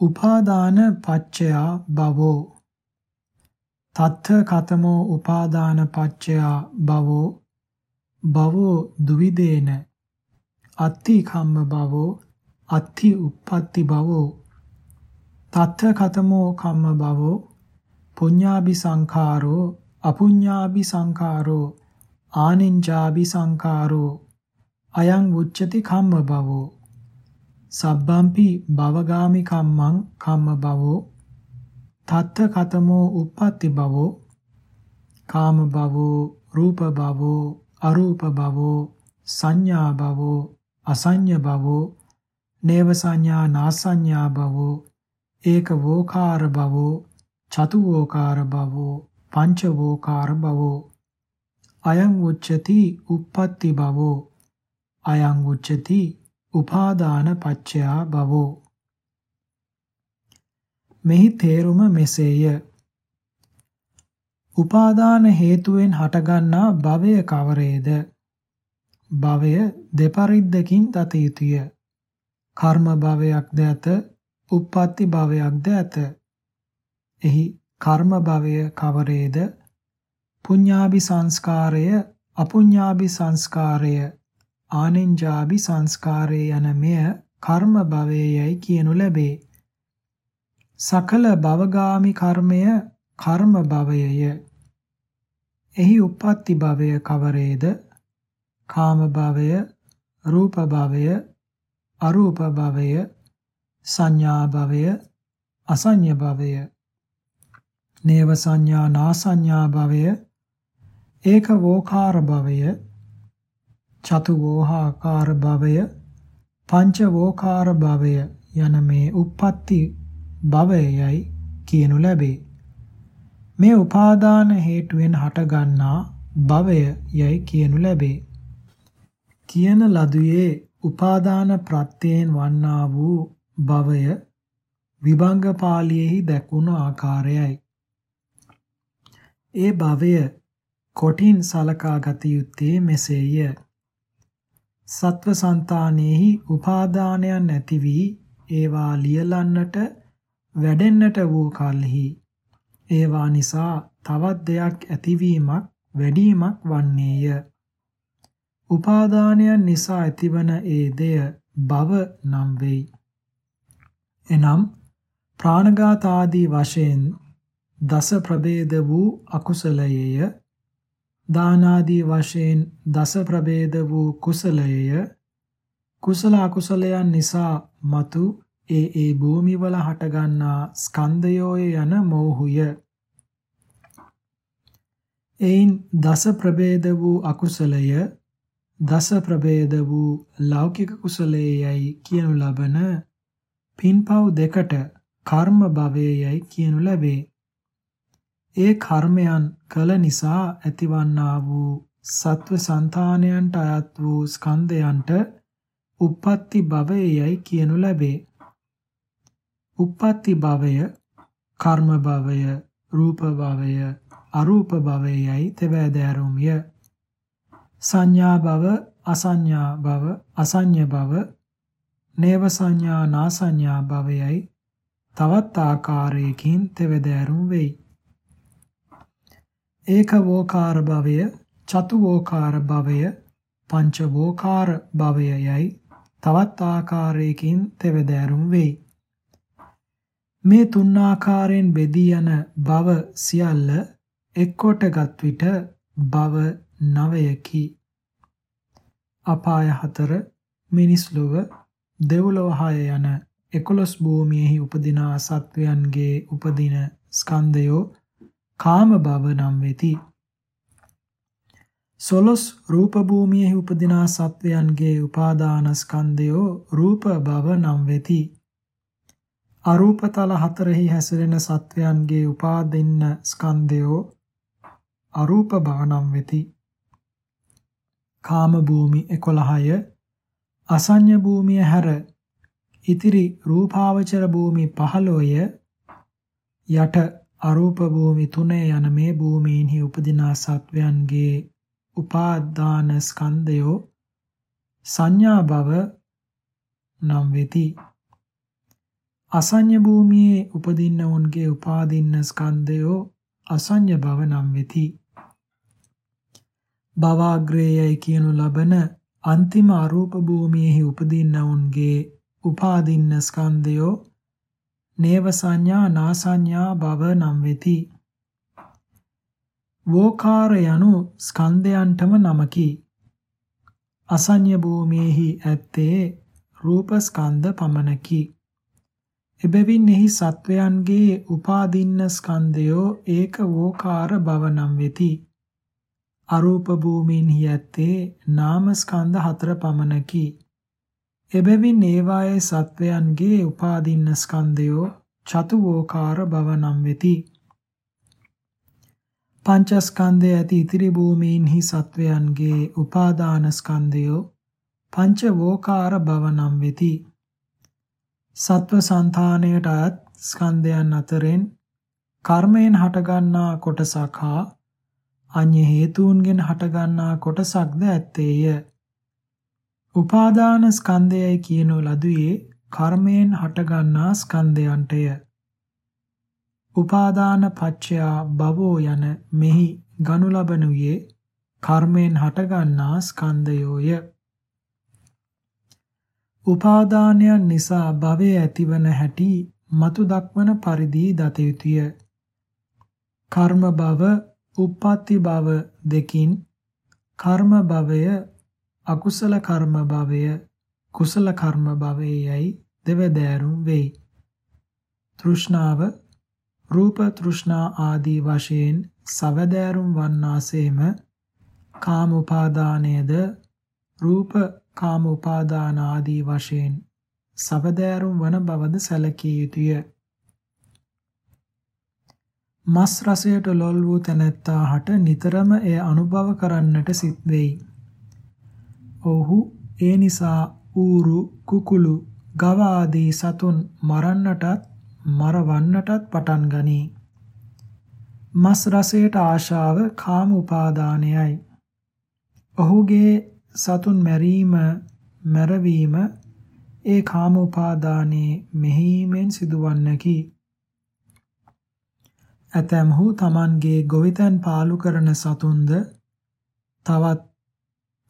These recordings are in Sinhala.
උපාදාන පච්චයා භවෝ තත්ථ කතමෝ උපාදාන පච්චයා භවෝ භවෝ දුවිදේන. අත්ති කම්ම භවෝ අත්ති uppatti භවෝ තත්ථ කතමෝ කම්ම භවෝ පුඤ්ඤාභි සංඛාරෝ අපුඤ්ඤාභි සංඛාරෝ ආනින්ජාභි සංඛාරෝ. අයං උච්චති කම්ම භවෝ සබ්බම්පි භවගාමි කම්මං කම්ම භවෝ තත්ත කතමෝ uppatti භවෝ කාම භවෝ රූප භවෝ අරූප භවෝ සංඥා භවෝ අසඤ්ඤ භවෝ නේව සංඥා නාසඤ්ඤා භවෝ ඒක වෝකාර භවෝ චතු වෝකාර භවෝ පංච වෝකාර භවෝ. අයං උච්චති uppatti භවෝ අයං උච්චති උපාදාන පච්චයා භවෝ මෙහි තේරුම මෙසේය. උපාදාන හේතුවෙන් හටගන්නා භවය කවරේද? භවය දෙපරිද්දකින් දත යුතුය. කර්ම භවයක්ද ඇත උප්පත්ති භවයක්ද ඇත. එහි කර්ම භවය කවරේද? පුඤ්ඤාභි සංස්කාරය අපුඤ්ඤාභි සංස්කාරය. ආනෙන්ජාභි සංස්කාරය යන මෙය කර්ම භවයයි කියනු ලැබේ. සකල භවගාමි කර්මය කර්ම භවයය. එහි උප්පත්ති භවය කවරේද? කාම භවය, රූප භවය, අරූප භවය, සංඥා භවය, අසඤ්ඤ භවය. නේව සංඥා නාසඤ්ඤා භවය, ඒක වෝකාර භවය, චතු වෝහාකාර භවය පංච වෝකාර භවය යන මේ උප්පත්ති භවයයි කියනු ලැබේ. මේ උපාදාන හේතුවෙන් හටගන්නා භවය යයි කියනු ලැබේ. කියන ලදුවේ උපාදාන ප්‍රත්‍යයෙන් වන්නා වූ භවය විභංග පාළියේහි දැක්වුණු ආකාරයයි. ඒ භවය කොටින් සලකා ගත යුත්තේ මෙසේය. සත්ව సంతානෙහි උපාදානයන් නැති වී ඒවා ලියලන්නට වැඩෙන්නට වූ කලෙහි ඒවා නිසා තවත් දෙයක් ඇතිවීමක් වැඩිවීමක් වන්නේය. උපාදානයන් නිසා ඇතිවන ඒ දෙය භව නම් වෙයි. එනම් ප්‍රාණඝාත ආදී වශයෙන් දස ප්‍රභේද වූ අකුසලයේය දානාදී වශයෙන් දස ප්‍රභේද වූ කුසලයය. කුසල අකුසලයන් නිසා මතු ඒ ඒ භූමිවල හටගන්නා ස්කන්ධයෝය යන මෝහුය. එයින් දස ප්‍රභේද වූ අකුසලය දස ප්‍රභේද වූ ලෞකික කුසලයේයි කියනු ලබන පින්පව් දෙකට කර්ම භවයේයි කියනු ලැබේ. ඒ කර්මයන් කළ නිසා ඇතිවන්නා වූ සත්ව సంతානයන්ට අයත් වූ ස්කන්ධයන්ට උප්පත්ති භවයයි කියනු ලැබේ. උප්පත්ති භවය, කර්ම භවය, රූප භවය, අරූප භවයයි තෙවැදෑරුම්ය. සංඥා භව, අසංඥා භව, අසංඥ භව, නේව සංඥා නාසංඥා භවයයි තවත් ආකාරයකින් තෙවැදෑරුම් වෙයි. ඒකවෝකාර භවය, චතුවෝකාර භවය, පංචවෝකාර භවයයි තවත් ආකාරයකින් තෙවදෑරුම් වෙයි. මේ තුන් ආකාරයෙන් බෙදී යන භව සියල්ල එක්කොටගත් විට භව නවයකි. අපාය හතර මිනිස් ලොව දෙව්ලොව හය යන 11 භූමියෙහි උපදිනා සත්වයන්ගේ උපදින ස්කන්ධයෝ කාම භව නම් වෙති. සොලොස් රූප භූමියෙහි උපදිනා සත්වයන්ගේ උපාදාන ස්කන්ධයෝ රූප භව නම් වෙති. අරූපතල හතරෙහි හැසිරෙන සත්වයන්ගේ උපාදින්න ස්කන්ධයෝ අරූප භව නම් වෙති. කාම භූමි 11ය අසඤ්ඤ භූමිය හැර ඉතිරි රූපාවචර භූමි 15ය යට අරූප භූමි තුනේ යන මේ භූමීන්හි උපදිනා සත්වයන්ගේ උපාදාන ස්කන්ධයෝ සංඥා භව නම් වෙති. අසඤ්ඤ භූමියේ උපදින්නවුන්ගේ උපාදින්න ස්කන්ධයෝ අසඤ්ඤ භව නම් වෙති. භවාග්‍රේයයි කියනු ලබන අන්තිම අරූප භූමියෙහි උපදින්නවුන්ගේ උපාදින්න ස්කන්ධයෝ නේව සංඥා නාසඤ්ඤා භව නම් වෙති. වෝකාර යනු ස්කන්ධයන්ටම නමකි. අසඤ්ඤ භූමියෙහි ඇත්තේ රූප ස්කන්ධ පමණකි. එබැවින් එහි සත්වයන්ගේ උපාදින්න ස්කන්ධයෝ ඒක වෝකාර බව නම් වෙති. අරූප භූමීන්හි ඇත්තේ නාම ස්කන්ධ හතර පමණකි. එබැවින් ඒවායේ සත්වයන්ගේ උපාදින්න ස්කන්ධයෝ චතු වෝකාර බව නම් වෙති. පංචස්කන්ධය ඇති ඉතිරි භූමීන්හි සත්වයන්ගේ උපාදාන ස්කන්ධයෝ පංච වෝකාර බව නම් වෙති. සත්ව సంతාණයට අයත් ස්කන්ධයන් අතරින් කර්මයෙන් හටගන්නා කොටසක් හා අඤ්‍ය හේතුන්ගෙන් හටගන්නා කොටසක්ද ඇත්තේය. උපාදාන ස්කන්ධයයි කියනු ලදුවේ කර්මයෙන් හටගන්නා ස්කන්ධයන්ටය. උපාදාන පච්චයා භවෝ යන මෙහි ගනු ලබනුයේ කර්මයෙන් හටගන්නා ස්කන්ධයෝය. උපාදානයන් නිසා භවය ඇතිවන හැටි මතු දක්වන පරිදි දත යුතුය. කර්ම භව, උප්පත්ති භව දෙකින් කර්ම භවය, අකුසල කර්ම භවය, කුසල කර්ම භවයයි දෙවදෑරුම් වෙයි. තෘෂ්ණාව රූප තෘෂ්ණා ආදී වශයෙන් සවදෑරුම් වන්නාසේම කාම උපාදානයේද රූප කාම උපාදාන ආදී වශයෙන් සබදෑරුම් වන බවද සැලකිය යුතුය. මස් රසයට ලොල් වූ තැනැත්තාහට නිතරම එය අනුභව කරන්නට සිත් වෙයි. ඔහු ඒ නිසා ඌරු කුකුළු ගව ආදී සතුන් මරන්නටත් මරවන්නටත් පටන් ගනී. මස් රසයට ආශාව කාම උපාදානයයි. ඔහුගේ සතුන් මැරීම මැරවීම ඒ කාම උපාදානයේ මෙහීමෙන් සිදුවන්නකි. ඇතැම්හු තමන්ගේ ගොවිතැන් පාලු කරන සතුන්ද තවත්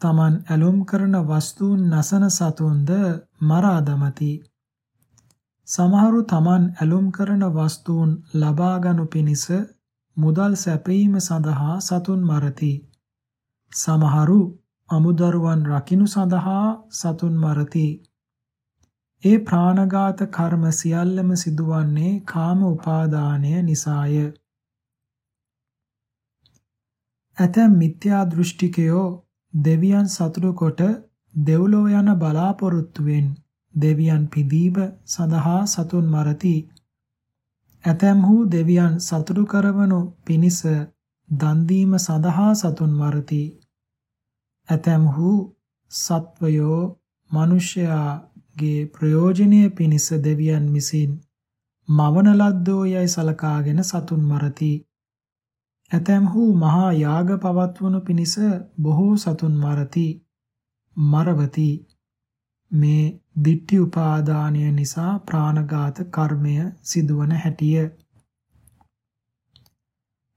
තමන් ඇලුම් කරන වස්තුන් නසන සතුන්ද මරා දමති. සමහරු තමන් ඇලුම් කරන වස්තුන් ලබා ගනු පිණිස මුදල් සැපීම සඳහා සතුන් මරති. සමහරු අමුදරුවන් රකිනු සඳහා සතුන් මරති. ඒ ප්‍රාණඝාත කර්ම සියල්ලම සිදුවන්නේ කාම උපාදානය නිසාය. ඇතැම් මිත්‍යා දෘෂ්ටිකයෝ දෙවියන් සතුටු කොට දෙව්ලොව යන බලාපොරොත්තුවෙන් දෙවියන් පිදීම සඳහා සතුන් මරති. ඇතැම්හු දෙවියන් සතුටු කරවනු පිණිස දන් දීම සඳහා සතුන් මරති. ඇතැම්හු සත්වයෝ මිනිසයාගේ ප්‍රයෝජනය පිණිස දෙවියන් විසින් මවන ලද්දෝ යයි සලකාගෙන සතුන් මරති. ඇතැම්හු මහා යාග පවත්වනු පිණිස බොහෝ සතුන් මරති. මරවති. මේ දිට්ඨි උපාදානය නිසා ප්‍රාණඝාත කර්මය සිදුවන හැටිය.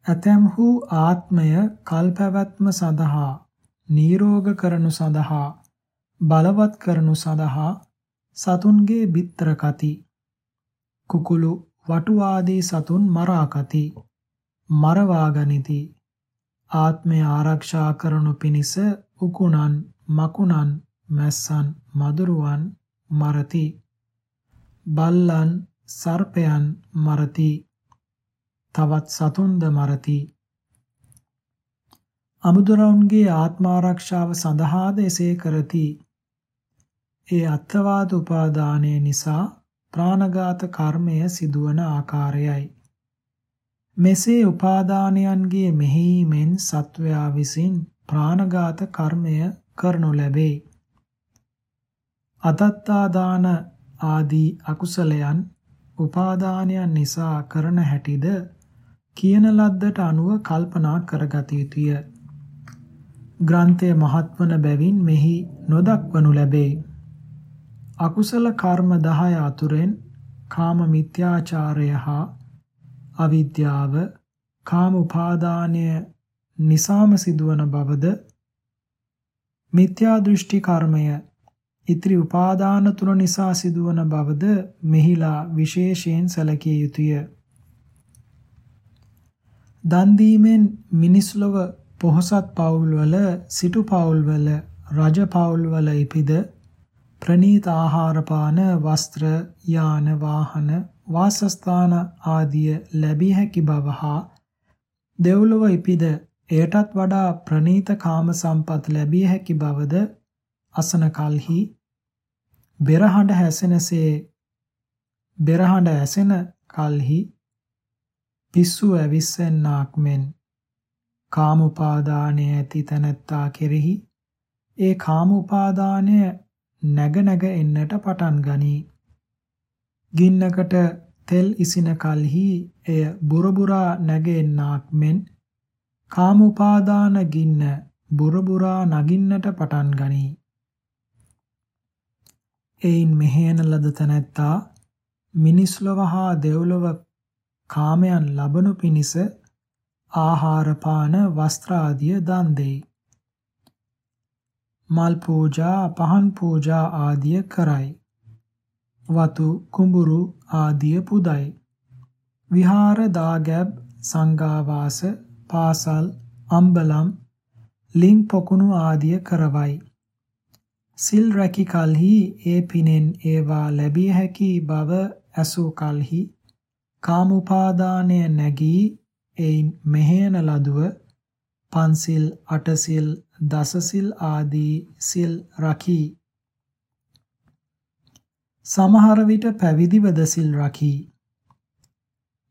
ඇතැම්හු ආත්මය කල්පැවැත්ම සඳහා නීරෝග කරනු සඳහා බලවත් කරනු සඳහා සතුන්ගේ බිත්තර කති කුකුළු වටු ආදී සතුන් මරා කති මරවා ගනිති ආත්මය ආරක්ෂා කරනු පිණිස උකුණන් මකුණන් මැස්සන් මදුරුවන් මරති බල්ලන් සර්පයන් මරති තවත් සතුන්ද මරති අමුදොරවුන්ගේ ආත්මාරක්ෂාව සඳහාද එසේ කරති. ඒ අත්වාද උපාදානය නිසා ප්‍රාණඝාත කර්මය සිදුවන ආකාරයයි. මෙසේ උපාදානයන්ගේ මෙහෙයීමෙන් සත්වයා විසින් ප්‍රාණඝාත කර්මය කරනු ලැබේ. අතත්තාදාන ආදී අකුසලයන් උපාදානයන් නිසා කරන හැටිද කියන ලද්දට අනුව කල්පනා කරගත යුතුය. ග්‍රන්ථය මහත්වන බැවින් මෙහි නොදක්වනු ලැබේ. අකුසල කර්ම 10 අතුරෙන් කාම මිත්‍යාචාරය හා අවිද්‍යාව කාම උපාදානය නිසාම සිදුවන බවද මිත්‍යා දෘෂ්ටි කර්මය ඉතිරි උපාදාන තුන නිසා සිදුවන බවද මෙහිලා විශේෂයෙන් සැලකිය යුතුය. දන් දීමෙන් මිනිස් ලොව පොහොසත් පවුල්වල සිටු පවුල්වල රජ පවුල්වල ඉපිද ප්‍රනීත ආහාර පාන වස්ත්‍ර යාන වාහන වාසස්ථාන ආදිය ලැබිය හැකි බව හා දෙව්ලොව ඉපිද එයටත් වඩා ප්‍රනීත කාම සම්පත් ලැබිය හැකි බවද අසන කලෙහි බෙරහඬ හැසෙනසේ බෙරහඬ ඇසෙන කලෙහි පිස්සු ඇවිස්සෙන්නාක් මෙන් කාම උපාදානය ඇති තැනැත්තා කෙරෙහි ඒ කාම උපාදානය නැග නැග එන්නට පටන් ගනී. ගින්නකට තෙල් ඉසින කලෙහි එය බුරබුරා නැගෙන්නාක් මෙන් කාම උපාදාන ගින්න බුරබුරා නගින්නට පටන් ගනී. එයින් මෙහෙයන ලද තැනැත්තා මිනිස් ලොව හා දෙව්ලොව කාමයන් ලබනු පිණිස ආහාර පාන වස්ත්‍ර ආදිය දන් දෙයි. මල් පූජා පහන් පූජා ආදිය කරයි. වතු කුඹුරු ආදිය පුදයි. විහාර දාගැබ් සංඝාවාස පාසල්, අම්බලම්, ලිං පොකුණු ආදිය කරවයි. සිල් රැකි කලෙහි ඒ පිනෙන් ඒවා ලැබිය හැකි බව ඇසූ කලෙහි කාම උපාදානය නැගී එයින් මෙහෙයන ලදුව පන්සිල් අටසිල් දසසිල් ආදී සිල් රකී සමහර විට පැවිදිවද සිල් රකී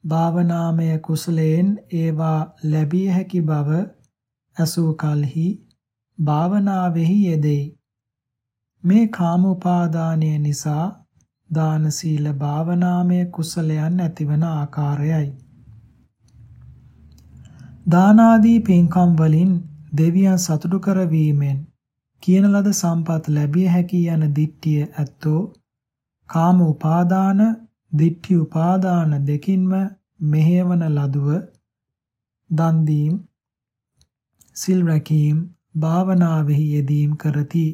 භාවනාමය කුසලයෙන් ඒවා ලැබිය හැකි බව ඇසූ කලෙහි භාවනාවෙහි යෙදෙයි. මේ කාම උපාදානය නිසා දාන සීල භාවනාමය කුසලයන් ඇතිවන ආකාරයයි. දානාදී පින්කම් වලින් දෙවියන් සතුටු කරවීමෙන් කියන ලද සම්පත් ලැබිය හැකි යන දිට්ඨිය ඇත්තෝ කාම උපාදාන දිට්ඨි උපාදාන දෙකින්ම මෙහෙයවන ලදුව දන් දීම් සිල් රැකීම් භාවනාවෙහි යෙදීම් කරති.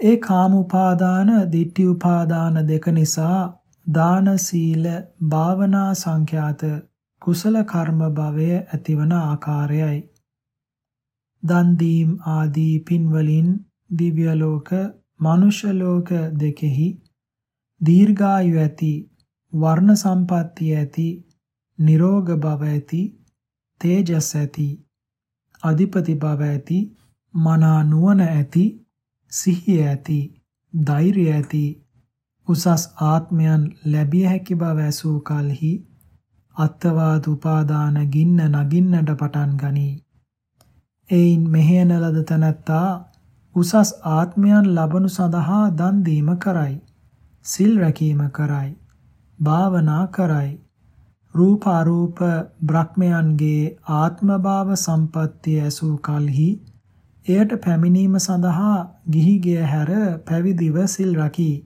ඒ කාම උපාදාන දිට්ඨි උපාදාන දෙක නිසා දාන සීල භාවනා සංඛ්‍යාත කුසල කර්ම භවය ඇතිවන ආකාරයයි. දන් දීම් ආදී පින් වලින් දිව්‍ය ලෝක මනුෂ්‍ය ලෝක දෙකෙහි දීර්ඝායු ඇති වර්ණ සම්පත්තිය ඇති නිරෝග බව ඇති තේජස් ඇති අධිපති බව ඇති මනා නුවණ ඇති සිහිය ඇති ධෛර්යය ඇති උසස් ආත්මයන් ලැබිය හැකි බව ඇසූ කලෙහි අත්වාද උපාදාන ගින්න නගින්නට පටන් ගනී. එයින් මෙහෙයන ලද තනත්තා උසස් ආත්මයන් ලබනු සඳහා දන් දීම කරයි. සිල් රැකීම කරයි. භාවනා කරයි. රූප අරූප බ්‍රහ්මයන්ගේ ආත්මභාව සම්පත්තිය ඇසූ කලෙහි එයට පැමිණීම සඳහා ගිහි ගිය හැර පැවිදිව සිල් රකී.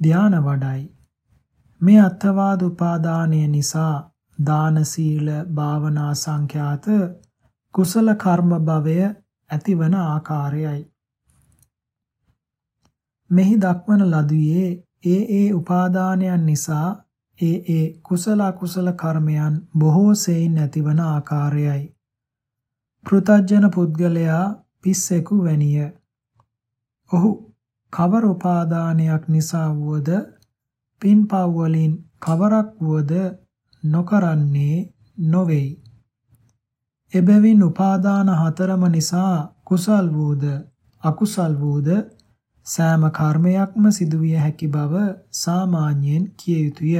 ධාන වඩයි. මේ අත්වාද උපාදානය නිසා දාන සීල භාවනා සංඛ්‍යාත කුසල කර්ම භවය ඇතිවන ආකාරයයි. මෙහි දක්වන ලදුවේ ඒ ඒ උපාදානයන් නිසා ඒ ඒ කුසල අකුසල කර්මයන් බොහෝ සෙයින් ඇතිවන ආකාරයයි. පෘතජන පුද්ගලයා පිස්සෙකු වැනිය. ඔහු කවර උපාදානයක් නිසා වුවද පින්පව් වලින් කවරක් වුවද නොකරන්නේ නොවේයි. එබැවින් උපාදාන හතරම නිසා කුසල් වූද අකුසල් වූද සෑම කර්මයක්ම සිදුවිය හැකි බව සාමාන්‍යයෙන් කිය යුතුය.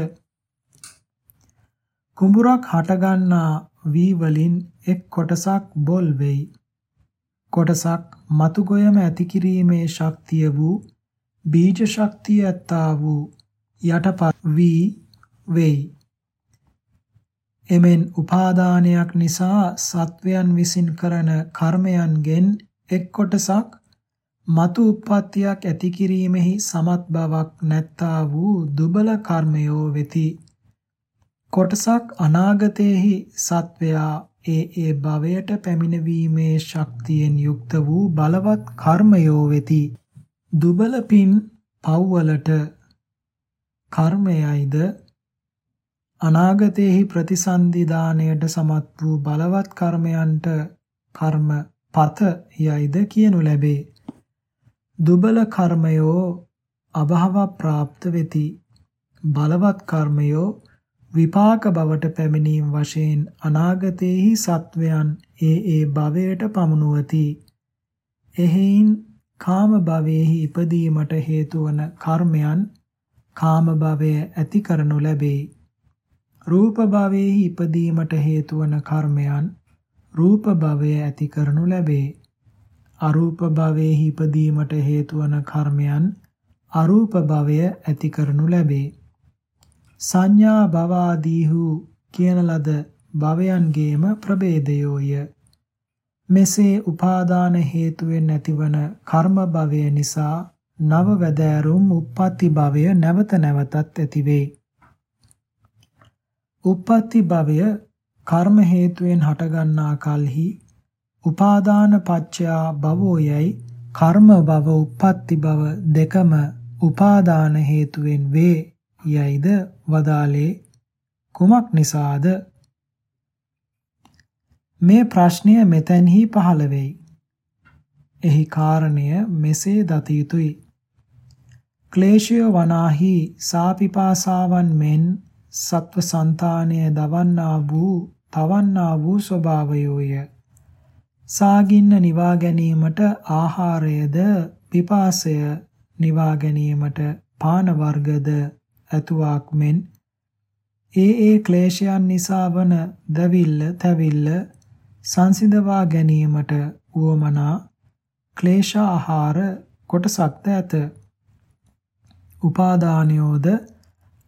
කුඹුරක් හටගන්නා වී වලින් එක් කොටසක් බොල් වෙයි. කොටසක් මතු ගොයම ඇති කිරීමේ ශක්තිය වූ බීජ ශක්තිය ඇත්තා වූ යටපත් වී වෙයි. එමෙන් උපාදානයක් නිසා සත්වයන් විසින් කරන කර්මයන්ගෙන් එක් කොටසක් මතු උප්පත්තියක් ඇති කිරීමෙහි සමත් බවක් නැත්තා වූ දුබල කර්මයෝ වෙති. කොටසක් අනාගතයේහි සත්වයා ඒ ඒ භවයට පැමිණීමේ ශක්තියෙන් යුක්ත වූ බලවත් කර්මයෝ වෙති. දුබල පින් පව්වලට කර්මයයිද අනාගතයේහි ප්‍රතිසන්දි දාණයට සමත් වූ බලවත් කර්මයන්ට කර්ම පත යයිද කියනු ලැබේ. දුබල කර්මයෝ අභව ප්‍රාප්ත වෙති. බලවත් කර්මයෝ විපාක බවට පැමිණීම වශයෙන් අනාගතයේහි සත්වයන් ඒ ඒ භවයට පමුණුවති. එහෙයින් කාම භවයේහි ඉපදීමට හේතු වන කර්මයන් කාම භවය ඇති කරනු ලැබේ. රූප භවයේහි ඉපදීමට හේතු වන කර්මයන් රූප භවය ඇති කරනු ලැබේ. අරූප භවයේ ඉපදීමට හේතු වන කර්මයන් අරූප භවය ඇති කරනු ලැබේ. සංඥා භවාදීහු කියන ලද භවයන්ගේම ප්‍රභේදයෝය. මෙසේ උපාදාන හේතුවෙන් ඇතිවන කර්ම භවය නිසා නව වැදෑරුම් උප්පත්ති භවය නැවත නැවතත් ඇතිවේ. උප්පත්ති භවය කර්ම හේතුවෙන් හටගන්නා කල්හි උපාදාන පච්චයා භවෝ යයි කර්ම භව උප්පත්ති භව දෙකම උපාදාන හේතුවෙන් වේ යයිද වදාලේ කුමක් නිසාද මේ ප්‍රශ්නය මෙතෙන්හි පහළ වෙයි. එහි කාරණය මෙසේ දත යුතුය. ක්ලේශය වනාහි සාපිපාසාවන් මෙන් සත්ව సంతානය දවන්නා වූ තවන්නා වූ ස්වභාවයෝය. සාගින්න නිවා ගැනීමට ආහාරයද පිපාසය නිවා ගැනීමට පාන වර්ගද ඇතුවාක් මෙන් ඒ ඒ ක්ලේශයන් නිසා වන දවිල්ල තැවිල්ල සංසිඳවා ගැනීමට උවමනා ක්ලේශ ආහාර කොටසක්ද ඇත. උපාදානයෝද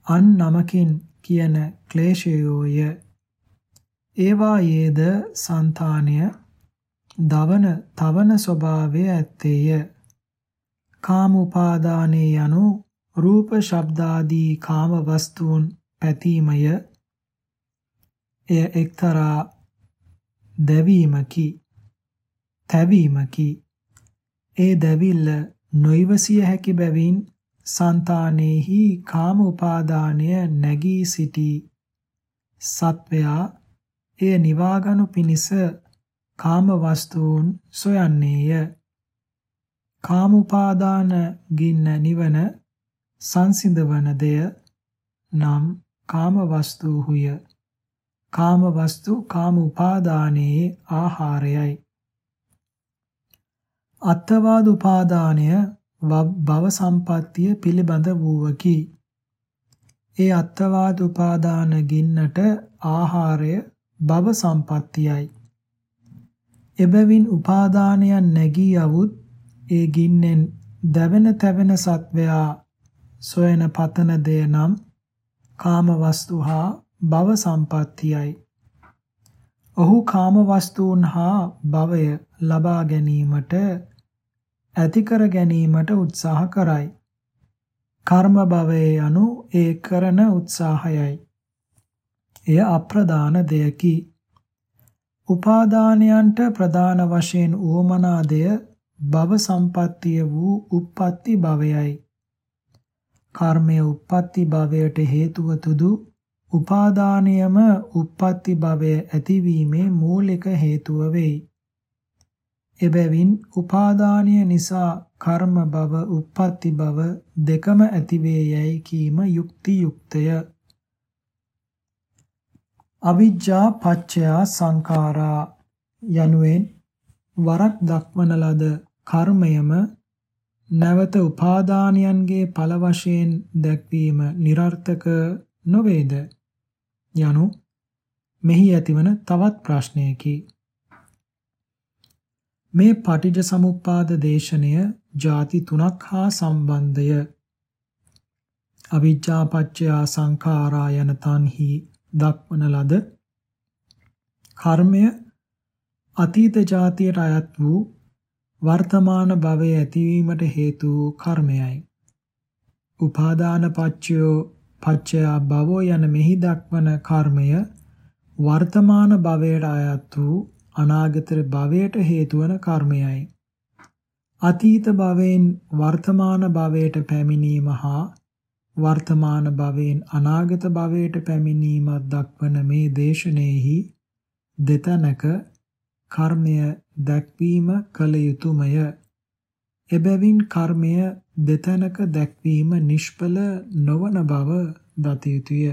අන් නමකින් කියන ක්ලේශයෝය. ඒවායේද సంతානය දවන තවන ස්වභාවය ඇත්තේය. කාම උපාදානේ යනු රූප ශබ්දාදී කාම වස්තුන් පැතීමය. එය එක්තරා දැවීමකි. තැවීමකි. ඒ දැවිල්ල නොයිවසිය හැකි බැවින් సంతානෙහි කාම උපාදානය නැගී සිටි සත්වයා එය නිවාගනු පිණිස කාම වස්තුන් සොයන්නේය. කාම උපාදාන ගින්න නිවන සංසිඳවන දෙය නම් කාම වස්තුහුය. කාම වස්තු කාම උපාදානයේ ආහාරයයි. අත්වාද උපාදානය භව සම්පත්තිය පිළිබඳ වූවකි. ඒ අත්වාද උපාදාන ගින්නට ආහාරය භව සම්පත්තියයි. එබැවින් උපාදානයන් නැගී යවුත් ඒ ගින්නෙන් දැවෙන තැවෙන සත්වයා සොයන පතන දෙය නම් කාම වස්තු හා භව සම්පත්තියයි. ඔහු කාම වස්තුන් හා භවය ලබා ගැනීමට ඇති කර ගැනීමට උත්සාහ කරයි. කර්ම භවයේ යනු ඒ කරන උත්සාහයයි. එය අප්‍රදාන දෙයකි. උපාදානයන්ට ප්‍රධාන වශයෙන් උවමනාදය භව සම්පත්තිය වූ uppatti භවයයි. කර්මය uppatti භවයට හේතුව තුදු උපාදානයම uppatti භවය ඇතිවීමේ මූලික හේතුව වෙයි. එබැවින් උපාදානය නිසා කර්ම භව uppatti භව දෙකම ඇතිවේ යයි කීම යුක්ති යුක්තය. අවිජ්ජා පච්චයා සංඛාරා යනුවෙන් වරක් දක්වන ලද කර්මයම නැවත උපාදානයන්ගේ ඵල වශයෙන් දැක්වීම નિરර්ථක නොවේද? යනු මෙහි ඇතිවන තවත් ප්‍රශ්නයකි. මේ පටිජ සමුප්පාද දේශනය ಜಾති තුනක් හා සම්බන්ධය. අවිජ්ජාපච්චයා සංඛාරා යන තන්හි දක්වන ලද කර්මය අතීත જાතියට අයත් වූ වර්තමාන භවයේ ඇතිවීමට හේතු වූ කර්මයයි. උපාදාන පච්චයෝ පච්චය භවෝ යන මෙහි දක්වන කර්මය වර්තමාන භවයට අයත් වූ අනාගත භවයට හේතු වන කර්මයයි. අතීත භවයෙන් වර්තමාන භවයට පැමිණීම හා වර්තමාන භවයෙන් අනාගත භවයට පැමිණීමක් දක්වන මේ දේශනෙහි දෙතනක කර්මය දැක්වීම කළ යුතුයමය. එබැවින් කර්මය දෙතනක දැක්වීම නිෂ්ඵල නොවන බව දත යුතුය.